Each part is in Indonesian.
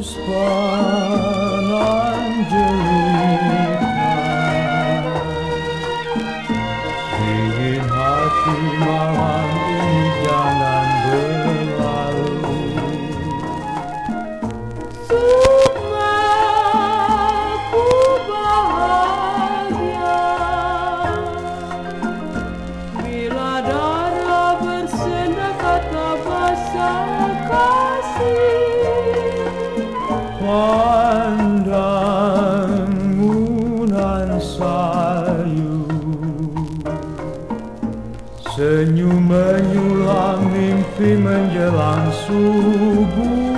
Puspa 是妈妈的家 Senyum menyulam mimpi menjelang subuh.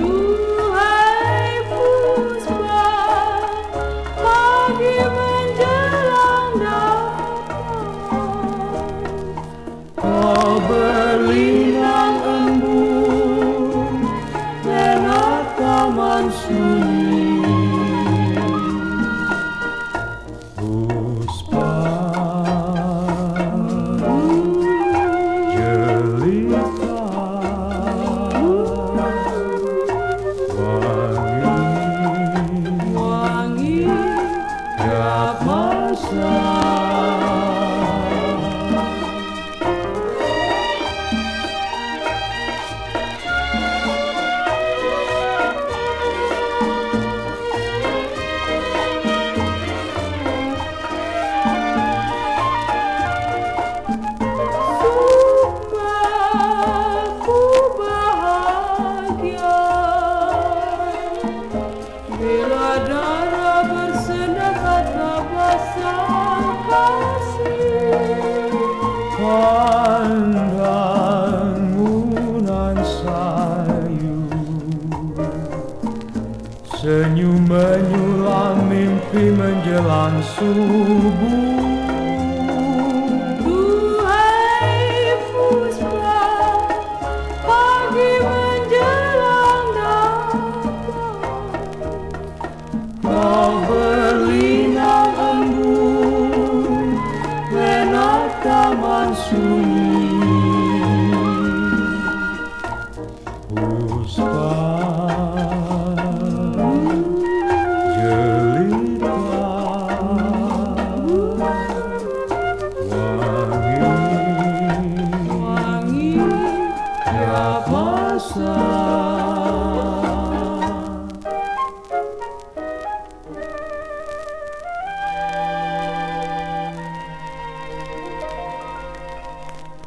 Duhai puspa Pagi menjelang datang Kau berlinang embun Lewat taman sunyi Senyum menyulam mimpi menjelang subuh. Duhai puspa pagi menjelang datang Kau berlinang embun menata taman sunyi wangi wangi ya basah.